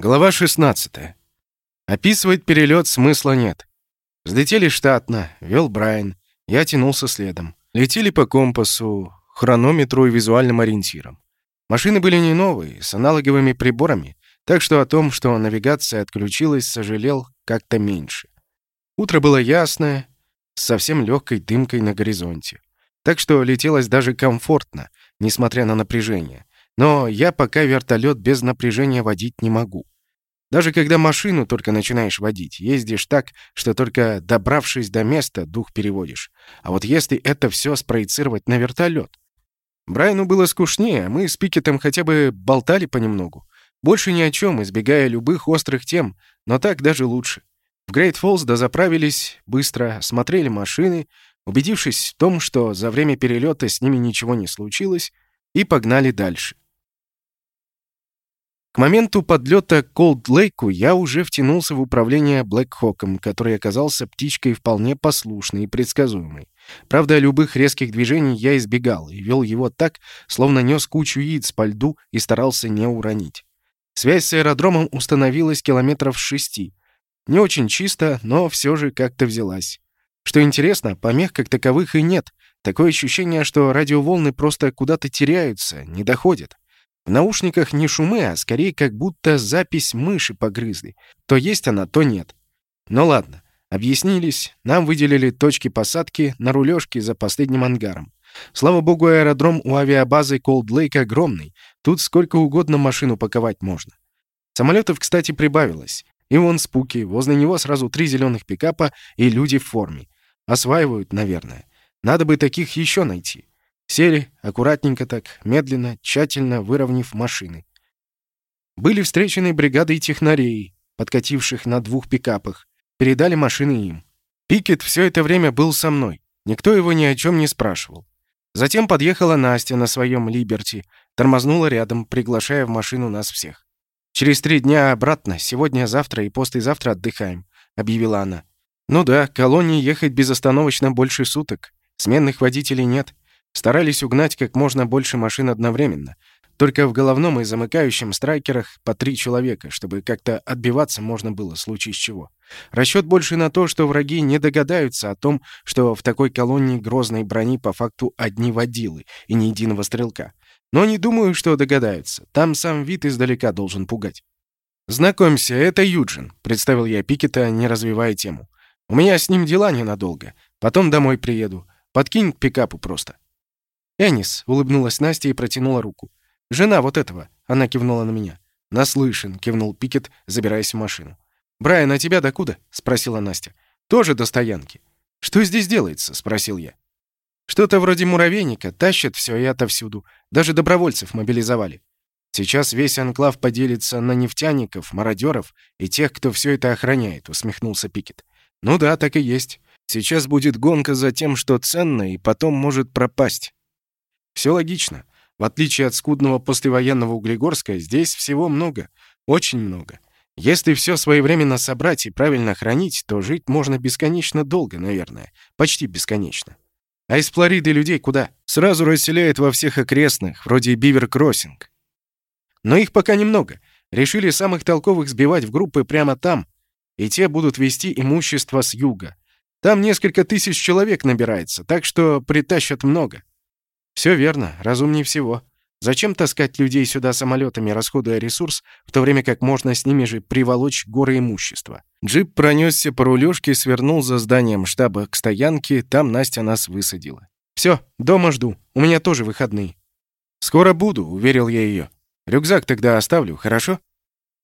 Глава 16. Описывать перелет смысла нет. Взлетели штатно, вел Брайан. Я тянулся следом. Летели по компасу, хронометру и визуальным ориентирам. Машины были не новые, с аналоговыми приборами, так что о том, что навигация отключилась, сожалел как-то меньше. Утро было ясное, с совсем легкой дымкой на горизонте. Так что летелось даже комфортно, несмотря на напряжение. Но я пока вертолет без напряжения водить не могу. Даже когда машину только начинаешь водить, ездишь так, что только добравшись до места, дух переводишь. А вот если это все спроецировать на вертолет? Брайану было скучнее, а мы с Пикетом хотя бы болтали понемногу. Больше ни о чем, избегая любых острых тем, но так даже лучше. В Грейт Фоллс дозаправились быстро, смотрели машины, убедившись в том, что за время перелета с ними ничего не случилось, и погнали дальше. К моменту подлета к Колд-Лейку я уже втянулся в управление Блэкхоком, который оказался птичкой вполне послушной и предсказуемой. Правда, любых резких движений я избегал и вел его так, словно нес кучу яиц по льду и старался не уронить. Связь с аэродромом установилась километров шести. Не очень чисто, но все же как-то взялась. Что интересно, помех как таковых и нет. Такое ощущение, что радиоволны просто куда-то теряются, не доходят. В наушниках не шумы, а скорее как будто запись мыши погрызли. То есть она, то нет. Ну ладно, объяснились, нам выделили точки посадки на рулежке за последним ангаром. Слава богу, аэродром у авиабазы Колд-Лейк огромный. Тут сколько угодно машину паковать можно. Самолетов, кстати, прибавилось. И вон спуки, возле него сразу три зеленых пикапа и люди в форме. Осваивают, наверное. Надо бы таких еще найти. Сели, аккуратненько так, медленно, тщательно выровняв машины. Были встречены бригадой технарей, подкативших на двух пикапах. Передали машины им. Пикет все это время был со мной. Никто его ни о чем не спрашивал. Затем подъехала Настя на своем «Либерти», тормознула рядом, приглашая в машину нас всех. «Через три дня обратно, сегодня-завтра и послезавтра отдыхаем», — объявила она. «Ну да, колонии ехать безостановочно больше суток. Сменных водителей нет. Старались угнать как можно больше машин одновременно. Только в головном и замыкающем страйкерах по три человека, чтобы как-то отбиваться можно было, в случае чего. Расчет больше на то, что враги не догадаются о том, что в такой колонии грозной брони по факту одни водилы и ни единого стрелка. Но не думаю, что догадаются. Там сам вид издалека должен пугать. «Знакомься, это Юджин», — представил я Пикета, не развивая тему. «У меня с ним дела ненадолго. Потом домой приеду. Подкинь к пикапу просто». «Энис», — улыбнулась Настя и протянула руку. «Жена вот этого», — она кивнула на меня. «Наслышан», — кивнул Пикет, забираясь в машину. «Брайан, а тебя докуда?» — спросила Настя. «Тоже до стоянки». «Что здесь делается?» — спросил я. «Что-то вроде муравейника, тащат все и отовсюду. Даже добровольцев мобилизовали. Сейчас весь анклав поделится на нефтяников, мародеров и тех, кто все это охраняет», — усмехнулся Пикет. «Ну да, так и есть. Сейчас будет гонка за тем, что ценно, и потом может пропасть. Все логично. В отличие от скудного послевоенного Углегорска, здесь всего много, очень много. Если все своевременно собрать и правильно хранить, то жить можно бесконечно долго, наверное. Почти бесконечно. А из Флориды людей куда? Сразу расселяют во всех окрестных, вроде Бивер-Кроссинг. Но их пока немного. Решили самых толковых сбивать в группы прямо там, и те будут вести имущество с юга. Там несколько тысяч человек набирается, так что притащат много. Все верно, разумнее всего. Зачем таскать людей сюда самолетами, расходуя ресурс, в то время как можно с ними же приволочь горы имущества? Джип пронесся по рулежке, свернул за зданием штаба к стоянке, там Настя нас высадила. Все, дома жду, у меня тоже выходные. Скоро буду, уверил я ее. Рюкзак тогда оставлю, хорошо?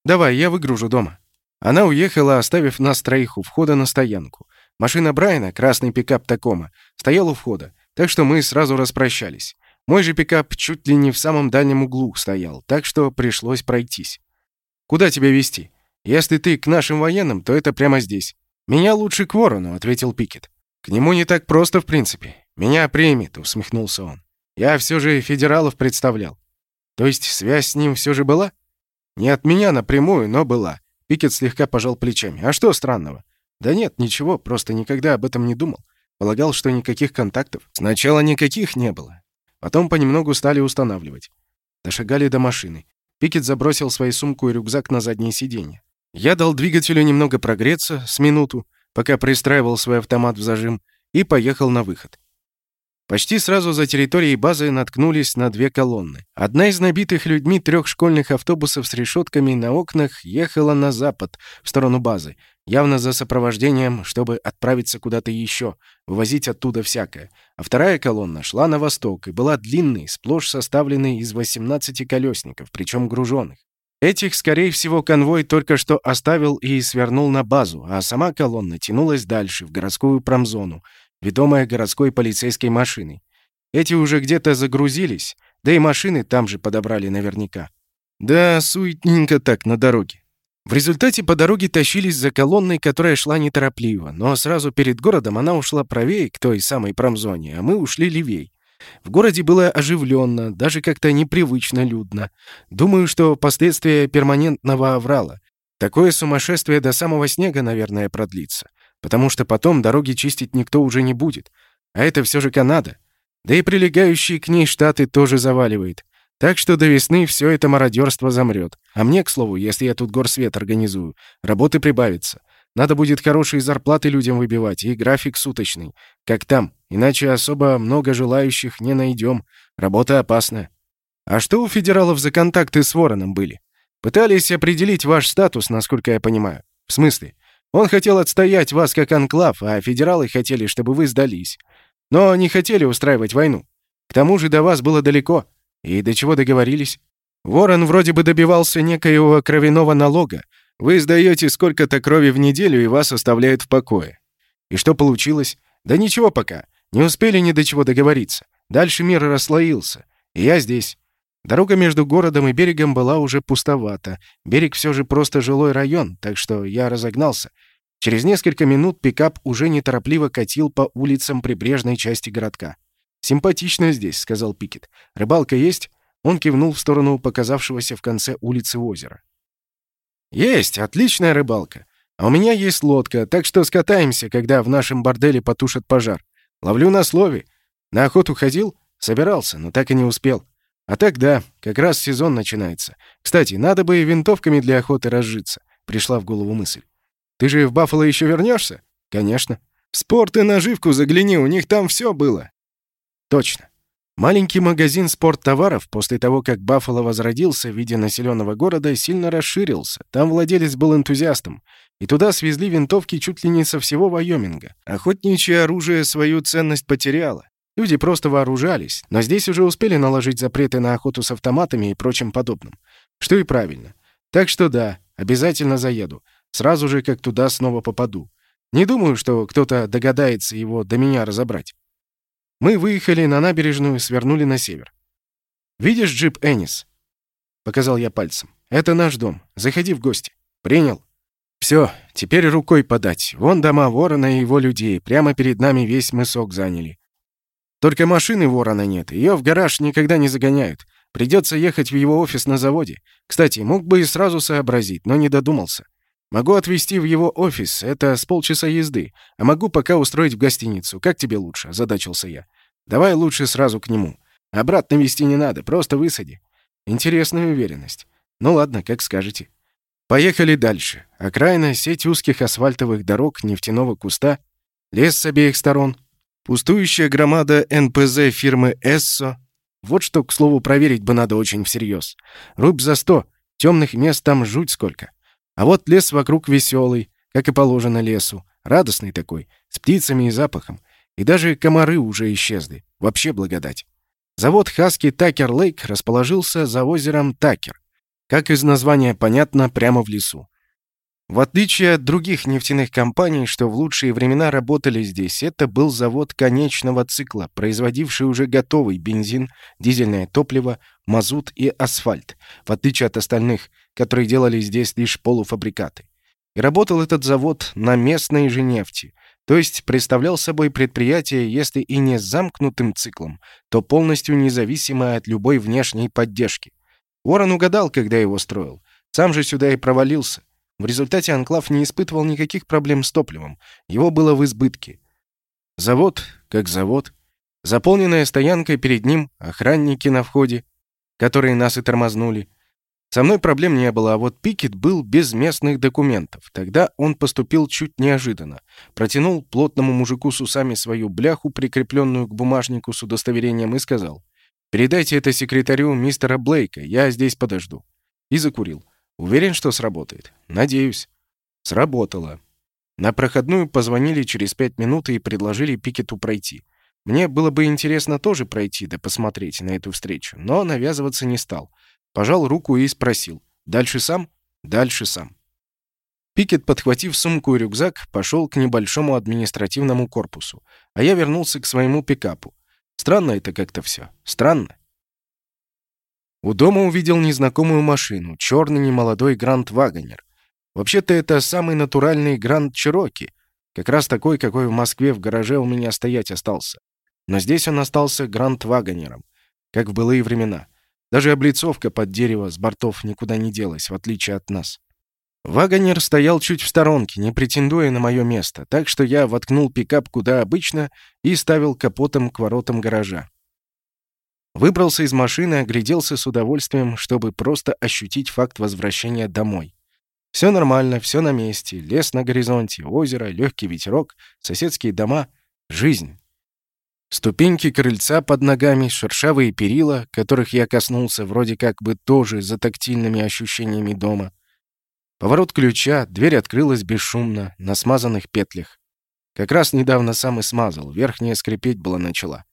Давай, я выгружу дома. Она уехала, оставив нас троих у входа на стоянку. Машина Брайана, красный пикап Такома, стоял у входа. Так что мы сразу распрощались. Мой же пикап чуть ли не в самом дальнем углу стоял, так что пришлось пройтись. «Куда тебя везти? Если ты к нашим военным, то это прямо здесь». «Меня лучше к ворону», — ответил Пикет. «К нему не так просто, в принципе. Меня примет», — усмехнулся он. «Я все же федералов представлял». «То есть связь с ним все же была?» «Не от меня напрямую, но была». Пикет слегка пожал плечами. «А что странного?» «Да нет, ничего, просто никогда об этом не думал. Полагал, что никаких контактов. Сначала никаких не было. Потом понемногу стали устанавливать. Дошагали до машины. Пикет забросил свою сумку и рюкзак на заднее сиденье. Я дал двигателю немного прогреться с минуту, пока пристраивал свой автомат в зажим, и поехал на выход. Почти сразу за территорией базы наткнулись на две колонны. Одна из набитых людьми трех школьных автобусов с решетками на окнах ехала на запад, в сторону базы, явно за сопровождением, чтобы отправиться куда-то еще, вывозить оттуда всякое. А вторая колонна шла на восток и была длинной, сплошь составленной из 18 колесников, причем груженных. Этих, скорее всего, конвой только что оставил и свернул на базу, а сама колонна тянулась дальше, в городскую промзону, ведомая городской полицейской машиной. Эти уже где-то загрузились, да и машины там же подобрали наверняка. Да, суетненько так на дороге. В результате по дороге тащились за колонной, которая шла неторопливо, но сразу перед городом она ушла правее к той самой промзоне, а мы ушли левей. В городе было оживленно, даже как-то непривычно людно. Думаю, что последствия перманентного аврала. Такое сумасшествие до самого снега, наверное, продлится потому что потом дороги чистить никто уже не будет. А это все же Канада. Да и прилегающие к ней штаты тоже заваливает. Так что до весны все это мародерство замрет. А мне, к слову, если я тут горсвет организую, работы прибавится. Надо будет хорошие зарплаты людям выбивать и график суточный. Как там, иначе особо много желающих не найдем. Работа опасная. А что у федералов за контакты с Вороном были? Пытались определить ваш статус, насколько я понимаю. В смысле? Он хотел отстоять вас как анклав, а федералы хотели, чтобы вы сдались. Но не хотели устраивать войну. К тому же до вас было далеко. И до чего договорились? Ворон вроде бы добивался некоего кровяного налога. Вы сдаете сколько-то крови в неделю, и вас оставляют в покое. И что получилось? Да ничего пока. Не успели ни до чего договориться. Дальше мир расслоился. И я здесь. Дорога между городом и берегом была уже пустовата. Берег все же просто жилой район, так что я разогнался. Через несколько минут пикап уже неторопливо катил по улицам прибрежной части городка. «Симпатично здесь», — сказал Пикет. «Рыбалка есть?» Он кивнул в сторону показавшегося в конце улицы озера. «Есть! Отличная рыбалка! А у меня есть лодка, так что скатаемся, когда в нашем борделе потушат пожар. Ловлю на слове. На охоту ходил? Собирался, но так и не успел. А так да, как раз сезон начинается. Кстати, надо бы и винтовками для охоты разжиться», — пришла в голову мысль. Ты же в Баффало еще вернешься? Конечно. В спорт и наживку загляни, у них там все было. Точно. Маленький магазин спорттоваров после того, как Баффало возродился в виде населенного города, сильно расширился. Там владелец был энтузиастом. И туда свезли винтовки чуть ли не со всего Вайоминга. Охотничье оружие свою ценность потеряло. Люди просто вооружались, но здесь уже успели наложить запреты на охоту с автоматами и прочим подобным. Что и правильно. Так что да, обязательно заеду. Сразу же, как туда снова попаду. Не думаю, что кто-то догадается его до меня разобрать. Мы выехали на набережную, свернули на север. «Видишь джип Энис?» — показал я пальцем. «Это наш дом. Заходи в гости». «Принял». «Все, теперь рукой подать. Вон дома Ворона и его людей. Прямо перед нами весь мысок заняли. Только машины Ворона нет. Ее в гараж никогда не загоняют. Придется ехать в его офис на заводе. Кстати, мог бы и сразу сообразить, но не додумался. Могу отвезти в его офис, это с полчаса езды, а могу пока устроить в гостиницу. Как тебе лучше?» — задачился я. «Давай лучше сразу к нему. Обратно везти не надо, просто высади». Интересная уверенность. Ну ладно, как скажете. Поехали дальше. Окраина, сеть узких асфальтовых дорог, нефтяного куста, лес с обеих сторон, пустующая громада НПЗ фирмы «Эссо». Вот что, к слову, проверить бы надо очень всерьез. Рубь за сто, темных мест там жуть сколько. А вот лес вокруг веселый, как и положено лесу, радостный такой, с птицами и запахом. И даже комары уже исчезли. Вообще благодать. Завод Хаски Такер Лейк расположился за озером Такер. Как из названия понятно, прямо в лесу. В отличие от других нефтяных компаний, что в лучшие времена работали здесь, это был завод конечного цикла, производивший уже готовый бензин, дизельное топливо, мазут и асфальт, в отличие от остальных – которые делали здесь лишь полуфабрикаты. И работал этот завод на местной же нефти, то есть представлял собой предприятие, если и не с замкнутым циклом, то полностью независимое от любой внешней поддержки. Уоррен угадал, когда его строил. Сам же сюда и провалился. В результате Анклав не испытывал никаких проблем с топливом. Его было в избытке. Завод, как завод. Заполненная стоянкой перед ним, охранники на входе, которые нас и тормознули. Со мной проблем не было, а вот Пикет был без местных документов. Тогда он поступил чуть неожиданно. Протянул плотному мужику с усами свою бляху, прикрепленную к бумажнику с удостоверением, и сказал, «Передайте это секретарю мистера Блейка, я здесь подожду». И закурил. Уверен, что сработает? Надеюсь. Сработало. На проходную позвонили через пять минут и предложили Пикету пройти. Мне было бы интересно тоже пройти да посмотреть на эту встречу, но навязываться не стал. Пожал руку и спросил. «Дальше сам?» «Дальше сам». Пикет, подхватив сумку и рюкзак, пошел к небольшому административному корпусу, а я вернулся к своему пикапу. Странно это как-то все. Странно. У дома увидел незнакомую машину, черный немолодой Гранд Вагонер. Вообще-то это самый натуральный Гранд Чироки, как раз такой, какой в Москве в гараже у меня стоять остался. Но здесь он остался Гранд Вагонером, как в былые времена. Даже облицовка под дерево с бортов никуда не делась, в отличие от нас. Вагонер стоял чуть в сторонке, не претендуя на мое место, так что я воткнул пикап куда обычно и ставил капотом к воротам гаража. Выбрался из машины, огляделся с удовольствием, чтобы просто ощутить факт возвращения домой. Все нормально, все на месте. Лес на горизонте, озеро, легкий ветерок, соседские дома. Жизнь. Ступеньки крыльца под ногами, шершавые перила, которых я коснулся вроде как бы тоже за тактильными ощущениями дома. Поворот ключа, дверь открылась бесшумно, на смазанных петлях. Как раз недавно сам и смазал, верхняя скрипеть была начала.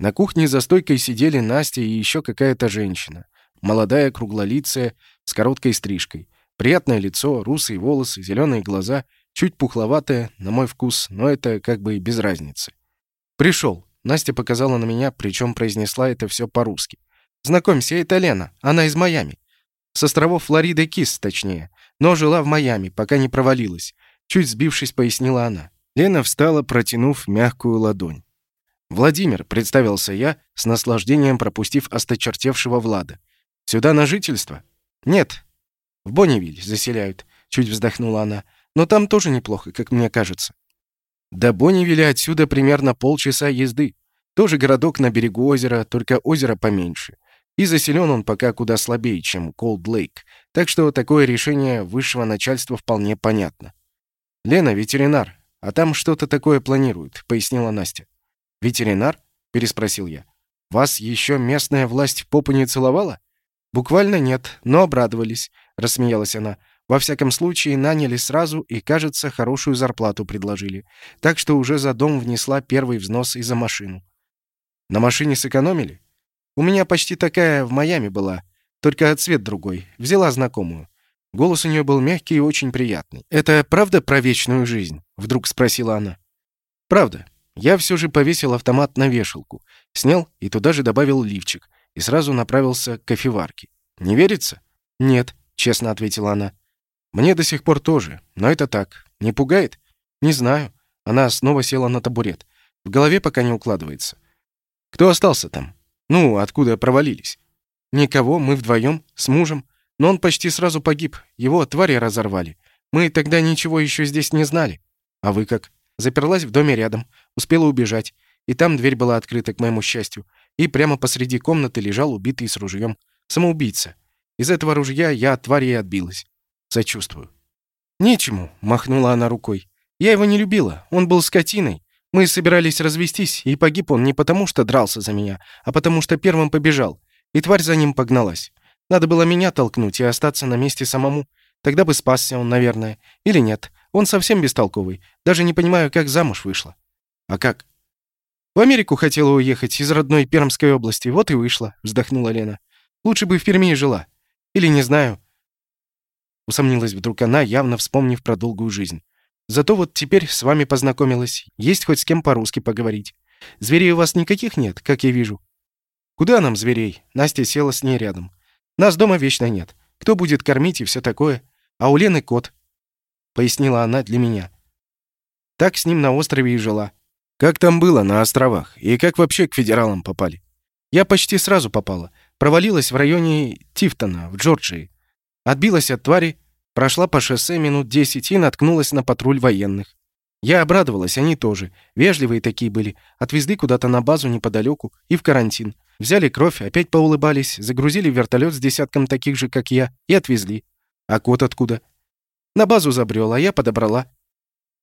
На кухне за стойкой сидели Настя и еще какая-то женщина. Молодая, круглолицая, с короткой стрижкой. Приятное лицо, русые волосы, зеленые глаза, чуть пухловатая, на мой вкус, но это как бы без разницы. «Пришел», Настя показала на меня, причем произнесла это все по-русски. «Знакомься, это Лена. Она из Майами. С островов Флорида Кис, точнее. Но жила в Майами, пока не провалилась. Чуть сбившись, пояснила она. Лена встала, протянув мягкую ладонь. «Владимир», — представился я, с наслаждением пропустив осточертевшего Влада. «Сюда на жительство?» «Нет. В Бонневиль заселяют», — чуть вздохнула она. «Но там тоже неплохо, как мне кажется». До Бонневиля отсюда примерно полчаса езды. Тоже городок на берегу озера, только озеро поменьше. И заселен он пока куда слабее, чем Колд Лейк. Так что такое решение высшего начальства вполне понятно. «Лена ветеринар, а там что-то такое планируют», — пояснила Настя. «Ветеринар?» — переспросил я. «Вас еще местная власть в попу не целовала?» «Буквально нет, но обрадовались», — рассмеялась она. Во всяком случае, наняли сразу и, кажется, хорошую зарплату предложили. Так что уже за дом внесла первый взнос и за машину. На машине сэкономили? У меня почти такая в Майами была, только цвет другой. Взяла знакомую. Голос у нее был мягкий и очень приятный. «Это правда про вечную жизнь?» — вдруг спросила она. «Правда. Я все же повесил автомат на вешалку, снял и туда же добавил лифчик и сразу направился к кофеварке. Не верится?» «Нет», — честно ответила она. Мне до сих пор тоже, но это так. Не пугает? Не знаю. Она снова села на табурет. В голове пока не укладывается. Кто остался там? Ну, откуда провалились? Никого, мы вдвоем, с мужем. Но он почти сразу погиб. Его твари разорвали. Мы тогда ничего еще здесь не знали. А вы как? Заперлась в доме рядом, успела убежать. И там дверь была открыта, к моему счастью. И прямо посреди комнаты лежал убитый с ружьем. Самоубийца. Из этого ружья я от твари и отбилась. Сочувствую. «Нечему», — махнула она рукой. «Я его не любила. Он был скотиной. Мы собирались развестись, и погиб он не потому, что дрался за меня, а потому что первым побежал. И тварь за ним погналась. Надо было меня толкнуть и остаться на месте самому. Тогда бы спасся он, наверное. Или нет. Он совсем бестолковый. Даже не понимаю, как замуж вышла. А как? В Америку хотела уехать из родной Пермской области. Вот и вышла, вздохнула Лена. Лучше бы в Перми жила. Или не знаю. Усомнилась вдруг она, явно вспомнив про долгую жизнь. Зато вот теперь с вами познакомилась. Есть хоть с кем по-русски поговорить. Зверей у вас никаких нет, как я вижу. Куда нам зверей? Настя села с ней рядом. Нас дома вечно нет. Кто будет кормить и все такое? А у Лены кот. Пояснила она для меня. Так с ним на острове и жила. Как там было на островах? И как вообще к федералам попали? Я почти сразу попала. Провалилась в районе Тифтона, в Джорджии. Отбилась от твари, прошла по шоссе минут десять и наткнулась на патруль военных. Я обрадовалась, они тоже. Вежливые такие были. Отвезли куда-то на базу неподалеку и в карантин. Взяли кровь, опять поулыбались, загрузили в вертолет с десятком таких же, как я, и отвезли. А кот откуда? На базу забрел, а я подобрала.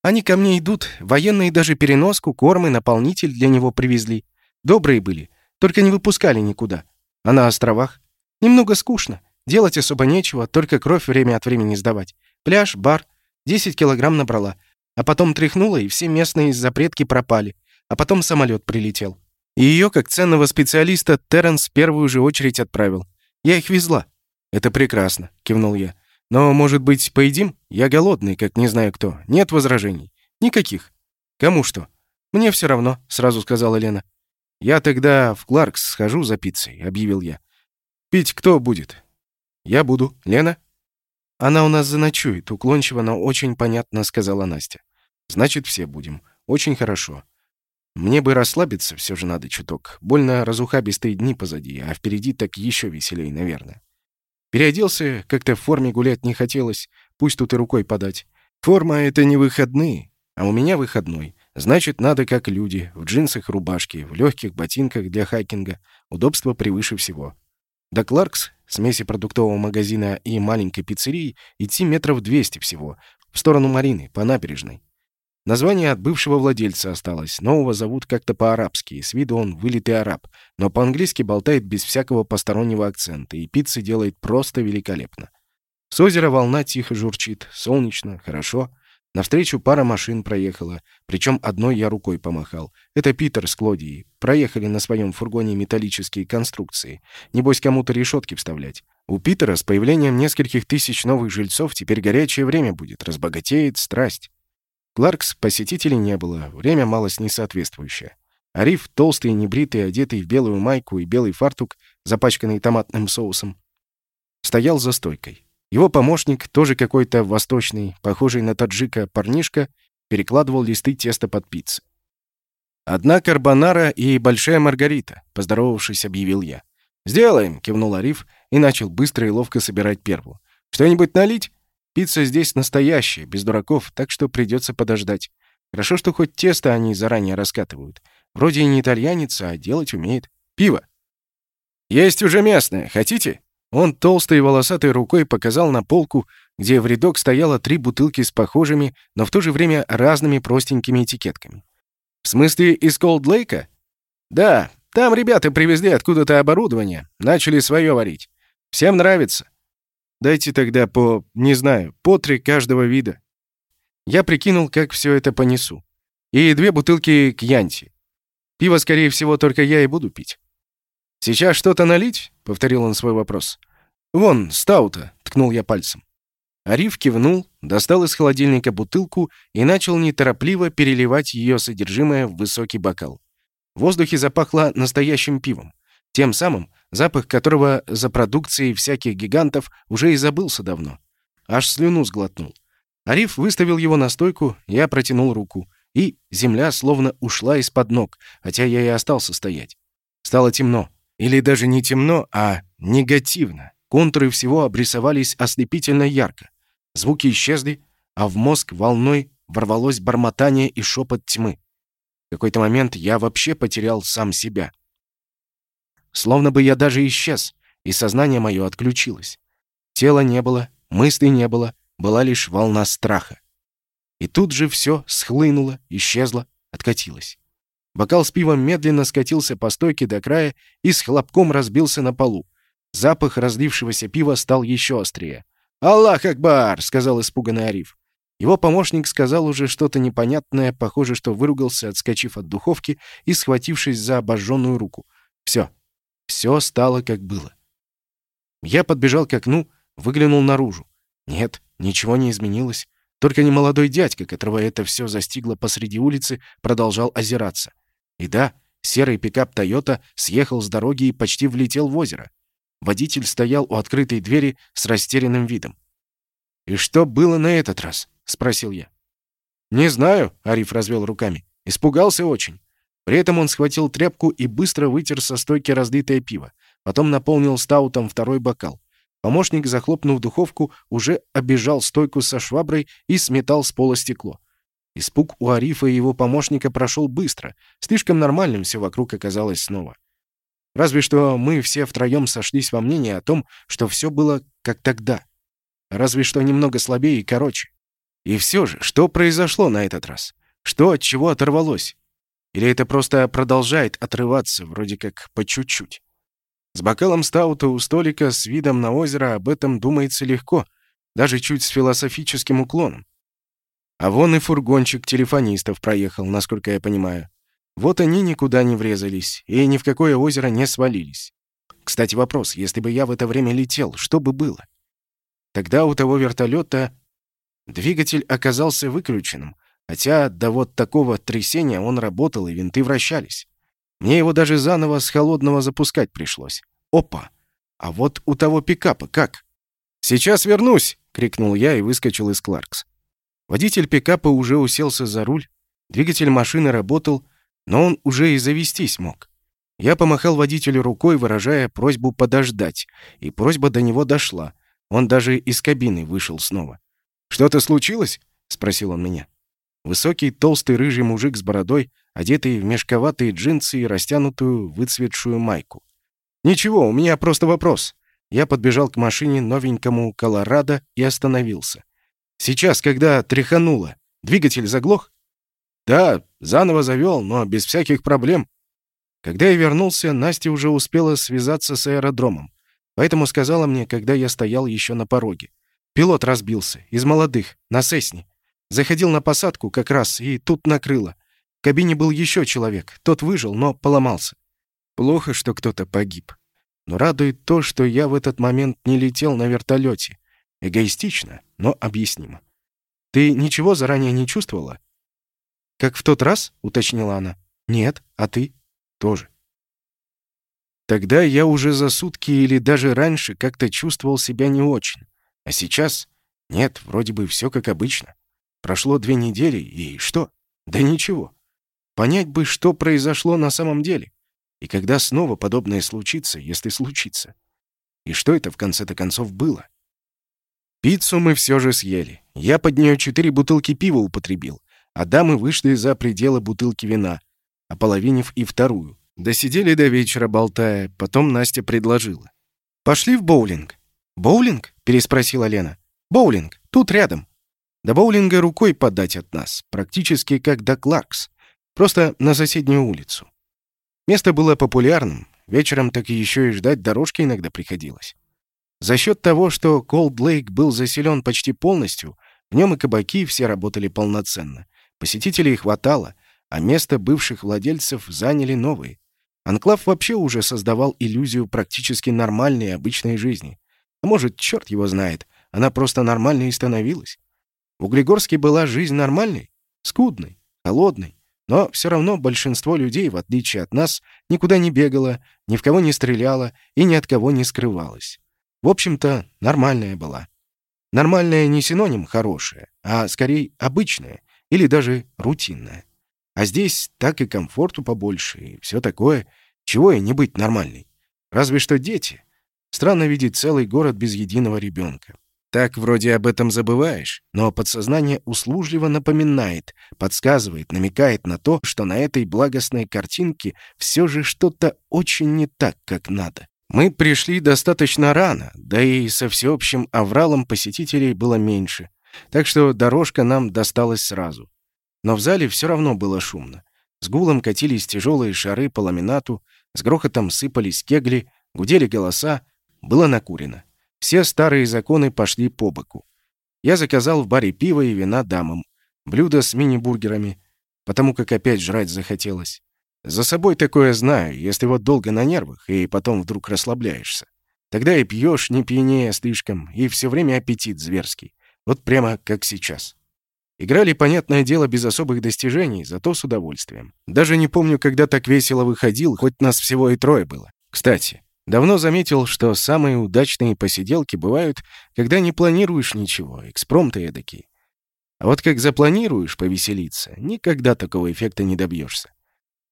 Они ко мне идут, военные даже переноску, корм и наполнитель для него привезли. Добрые были, только не выпускали никуда. А на островах? Немного скучно. Делать особо нечего, только кровь время от времени сдавать. Пляж, бар. 10 килограмм набрала. А потом тряхнула, и все местные из запретки пропали. А потом самолет прилетел. И ее, как ценного специалиста, Терренс в первую же очередь отправил. Я их везла. «Это прекрасно», — кивнул я. «Но, может быть, поедим? Я голодный, как не знаю кто. Нет возражений?» «Никаких». «Кому что?» «Мне все равно», — сразу сказала Лена. «Я тогда в Кларкс схожу за пиццей», — объявил я. «Пить кто будет?» «Я буду. Лена?» «Она у нас заночует», — уклончиво, но очень понятно сказала Настя. «Значит, все будем. Очень хорошо. Мне бы расслабиться все же надо чуток. Больно разухабистые дни позади, а впереди так еще веселей, наверное. Переоделся, как-то в форме гулять не хотелось, пусть тут и рукой подать. Форма — это не выходные, а у меня выходной. Значит, надо как люди, в джинсах, рубашке, в легких ботинках для хайкинга. Удобство превыше всего. До Кларкс, смеси продуктового магазина и маленькой пиццерии, идти метров 200 всего, в сторону Марины, по набережной. Название от бывшего владельца осталось. Нового зовут как-то по-арабски. С виду он вылитый араб, но по-английски болтает без всякого постороннего акцента, и пиццы делает просто великолепно. С озера волна тихо журчит, солнечно, хорошо. Навстречу пара машин проехала, причем одной я рукой помахал. Это Питер с Клодией. Проехали на своем фургоне металлические конструкции. Небось, кому-то решетки вставлять. У Питера с появлением нескольких тысяч новых жильцов теперь горячее время будет, разбогатеет страсть. Кларкс посетителей не было, время малость несоответствующее. Ариф, толстый небритый, одетый в белую майку и белый фартук, запачканный томатным соусом, стоял за стойкой. Его помощник, тоже какой-то восточный, похожий на таджика парнишка, перекладывал листы теста под пиццу. «Одна карбонара и большая маргарита», — поздоровавшись, объявил я. «Сделаем», — кивнул Ариф и начал быстро и ловко собирать первую. «Что-нибудь налить?» Пицца здесь настоящая, без дураков, так что придется подождать. Хорошо, что хоть тесто они заранее раскатывают. Вроде и не итальянец, а делать умеет. Пиво. Есть уже местное. Хотите? Он толстой волосатой рукой показал на полку, где в рядок стояло три бутылки с похожими, но в то же время разными простенькими этикетками. В смысле, из Колд-Лейка? Да, там ребята привезли откуда-то оборудование, начали свое варить. Всем нравится. Дайте тогда по, не знаю, по три каждого вида. Я прикинул, как все это понесу. И две бутылки кьянти. Пиво, скорее всего, только я и буду пить. «Сейчас что-то налить?» — повторил он свой вопрос. «Вон, стаута», — ткнул я пальцем. Ариф кивнул, достал из холодильника бутылку и начал неторопливо переливать ее содержимое в высокий бокал. В воздухе запахло настоящим пивом. Тем самым, запах которого за продукцией всяких гигантов уже и забылся давно. Аж слюну сглотнул. Ариф выставил его на стойку, я протянул руку, и земля словно ушла из-под ног, хотя я и остался стоять. Стало темно. Или даже не темно, а негативно. Контуры всего обрисовались ослепительно ярко. Звуки исчезли, а в мозг волной ворвалось бормотание и шепот тьмы. В какой-то момент я вообще потерял сам себя. Словно бы я даже исчез, и сознание мое отключилось. Тела не было, мыслей не было, была лишь волна страха. И тут же все схлынуло, исчезло, откатилось. Бокал с пивом медленно скатился по стойке до края и с хлопком разбился на полу. Запах разлившегося пива стал еще острее. «Аллах Акбар!» — сказал испуганный Ариф. Его помощник сказал уже что-то непонятное, похоже, что выругался, отскочив от духовки и схватившись за обожженную руку. Все, все стало как было. Я подбежал к окну, выглянул наружу. Нет, ничего не изменилось. Только немолодой дядька, которого это все застигло посреди улицы, продолжал озираться. И да, серый пикап «Тойота» съехал с дороги и почти влетел в озеро. Водитель стоял у открытой двери с растерянным видом. «И что было на этот раз?» — спросил я. «Не знаю», — Ариф развел руками. «Испугался очень. При этом он схватил тряпку и быстро вытер со стойки разлитое пиво. Потом наполнил стаутом второй бокал. Помощник, захлопнув духовку, уже обежал стойку со шваброй и сметал с пола стекло. Испуг у Арифа и его помощника прошел быстро. Слишком нормальным все вокруг оказалось снова. Разве что мы все втроем сошлись во мнении о том, что все было как тогда. Разве что немного слабее и короче. И все же, что произошло на этот раз? Что от чего оторвалось? Или это просто продолжает отрываться, вроде как по чуть-чуть? С бокалом стаута у столика с видом на озеро об этом думается легко, даже чуть с философическим уклоном. А вон и фургончик телефонистов проехал, насколько я понимаю. Вот они никуда не врезались и ни в какое озеро не свалились. Кстати, вопрос, если бы я в это время летел, что бы было? Тогда у того вертолета двигатель оказался выключенным, хотя до вот такого трясения он работал и винты вращались. Мне его даже заново с холодного запускать пришлось. Опа! А вот у того пикапа как? «Сейчас вернусь!» — крикнул я и выскочил из Кларкс. Водитель пикапа уже уселся за руль, двигатель машины работал, но он уже и завестись мог. Я помахал водителю рукой, выражая просьбу подождать, и просьба до него дошла. Он даже из кабины вышел снова. «Что-то случилось?» — спросил он меня. Высокий, толстый, рыжий мужик с бородой, одетый в мешковатые джинсы и растянутую, выцветшую майку. «Ничего, у меня просто вопрос». Я подбежал к машине новенькому Колорадо и остановился. Сейчас, когда тряхануло, двигатель заглох? Да, заново завел, но без всяких проблем. Когда я вернулся, Настя уже успела связаться с аэродромом. Поэтому сказала мне, когда я стоял еще на пороге. Пилот разбился, из молодых, на Сесне. Заходил на посадку как раз, и тут накрыло. В кабине был еще человек. Тот выжил, но поломался. Плохо, что кто-то погиб. Но радует то, что я в этот момент не летел на вертолете. Эгоистично, но объяснимо. «Ты ничего заранее не чувствовала?» «Как в тот раз?» — уточнила она. «Нет. А ты?» «Тоже». Тогда я уже за сутки или даже раньше как-то чувствовал себя не очень. А сейчас? Нет, вроде бы все как обычно. Прошло две недели, и что? Да ничего. Понять бы, что произошло на самом деле. И когда снова подобное случится, если случится. И что это в конце-то концов было? Пиццу мы все же съели. Я под нее четыре бутылки пива употребил, а дамы вышли за пределы бутылки вина, ополовинив и вторую. Досидели до вечера, болтая, потом Настя предложила. «Пошли в боулинг». «Боулинг?» — переспросила Лена. «Боулинг. Тут рядом. До боулинга рукой подать от нас, практически как до Кларкс. Просто на соседнюю улицу. Место было популярным, вечером так и еще и ждать дорожки иногда приходилось. За счет того, что Колд-Лейк был заселен почти полностью, в нем и кабаки все работали полноценно. Посетителей хватало, а место бывших владельцев заняли новые. Анклав вообще уже создавал иллюзию практически нормальной обычной жизни. А может, черт его знает, она просто нормальной и становилась. В Углегорске была жизнь нормальной, скудной, холодной, но все равно большинство людей, в отличие от нас, никуда не бегало, ни в кого не стреляло и ни от кого не скрывалось. В общем-то, нормальная была. Нормальная не синоним хорошая, а скорее обычная или даже рутинная. А здесь так и комфорту побольше, и все такое, чего и не быть нормальной. Разве что дети. Странно видеть целый город без единого ребенка. Так вроде об этом забываешь, но подсознание услужливо напоминает, подсказывает, намекает на то, что на этой благостной картинке все же что-то очень не так, как надо. Мы пришли достаточно рано, да и со всеобщим авралом посетителей было меньше, так что дорожка нам досталась сразу. Но в зале все равно было шумно. С гулом катились тяжелые шары по ламинату, с грохотом сыпались кегли, гудели голоса, было накурено. Все старые законы пошли по боку. Я заказал в баре пиво и вина дамам, блюдо с мини-бургерами, потому как опять жрать захотелось. За собой такое знаю, если вот долго на нервах, и потом вдруг расслабляешься. Тогда и пьешь не пьянее слишком, и все время аппетит зверский. Вот прямо как сейчас. Играли, понятное дело, без особых достижений, зато с удовольствием. Даже не помню, когда так весело выходил, хоть нас всего и трое было. Кстати, давно заметил, что самые удачные посиделки бывают, когда не планируешь ничего, экспромты эдакие. А вот как запланируешь повеселиться, никогда такого эффекта не добьешься.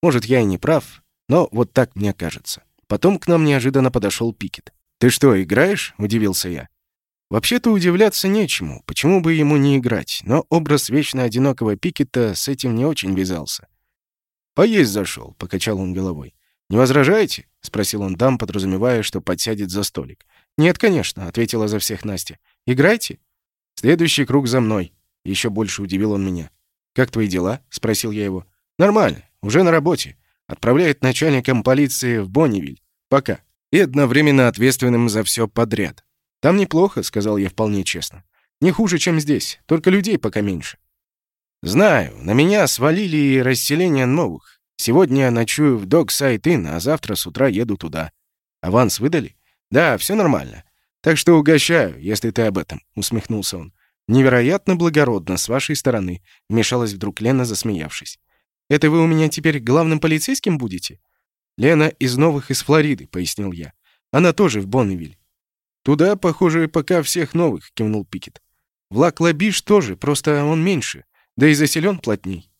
Может, я и не прав, но вот так мне кажется. Потом к нам неожиданно подошел Пикет. «Ты что, играешь?» — удивился я. Вообще-то удивляться нечему, почему бы ему не играть, но образ вечно одинокого Пикета с этим не очень вязался. «Поесть зашел», — покачал он головой. «Не возражаете?» — спросил он дам, подразумевая, что подсядет за столик. «Нет, конечно», — ответила за всех Настя. «Играйте?» «Следующий круг за мной». Еще больше удивил он меня. «Как твои дела?» — спросил я его. «Нормально. Уже на работе. Отправляет начальником полиции в Бонневиль. Пока. И одновременно ответственным за все подряд. «Там неплохо», — сказал я вполне честно. «Не хуже, чем здесь, только людей пока меньше». «Знаю, на меня свалили и расселение новых. Сегодня я ночую в Доксайд Inn, а завтра с утра еду туда. Аванс выдали? Да, все нормально. Так что угощаю, если ты об этом», — усмехнулся он. «Невероятно благородно с вашей стороны», — вмешалась вдруг Лена, засмеявшись. «Это вы у меня теперь главным полицейским будете?» «Лена из новых из Флориды», — пояснил я. «Она тоже в Бонневиль. «Туда, похоже, пока всех новых», — кивнул Пикет. «В Лак-Лабиш тоже, просто он меньше, да и заселен плотней».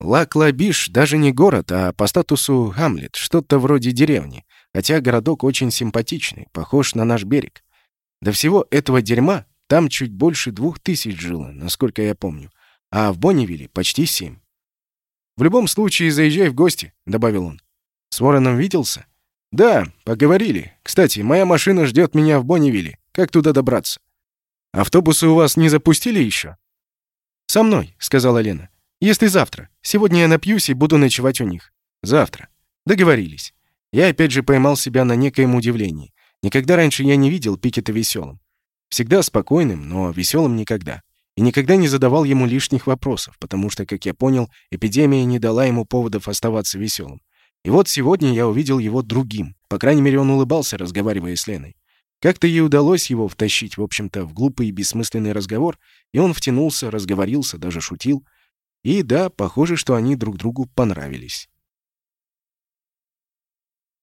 Лак-Лабиш даже не город, а по статусу hamlet, что-то вроде деревни, хотя городок очень симпатичный, похож на наш берег. До всего этого дерьма там чуть больше двух тысяч жило, насколько я помню, а в Бонневилле почти семь. «В любом случае, заезжай в гости», — добавил он. «С Вороном виделся?» «Да, поговорили. Кстати, моя машина ждет меня в Бонневилле. Как туда добраться?» «Автобусы у вас не запустили еще?» «Со мной», — сказала Лена. «Если завтра. Сегодня я напьюсь и буду ночевать у них. Завтра. Договорились». Я опять же поймал себя на некоем удивлении. Никогда раньше я не видел Пикета веселым. Всегда спокойным, но веселым никогда. И никогда не задавал ему лишних вопросов, потому что, как я понял, эпидемия не дала ему поводов оставаться веселым. И вот сегодня я увидел его другим. По крайней мере, он улыбался, разговаривая с Леной. Как-то ей удалось его втащить, в общем-то, в глупый и бессмысленный разговор, и он втянулся, разговорился, даже шутил. И да, похоже, что они друг другу понравились.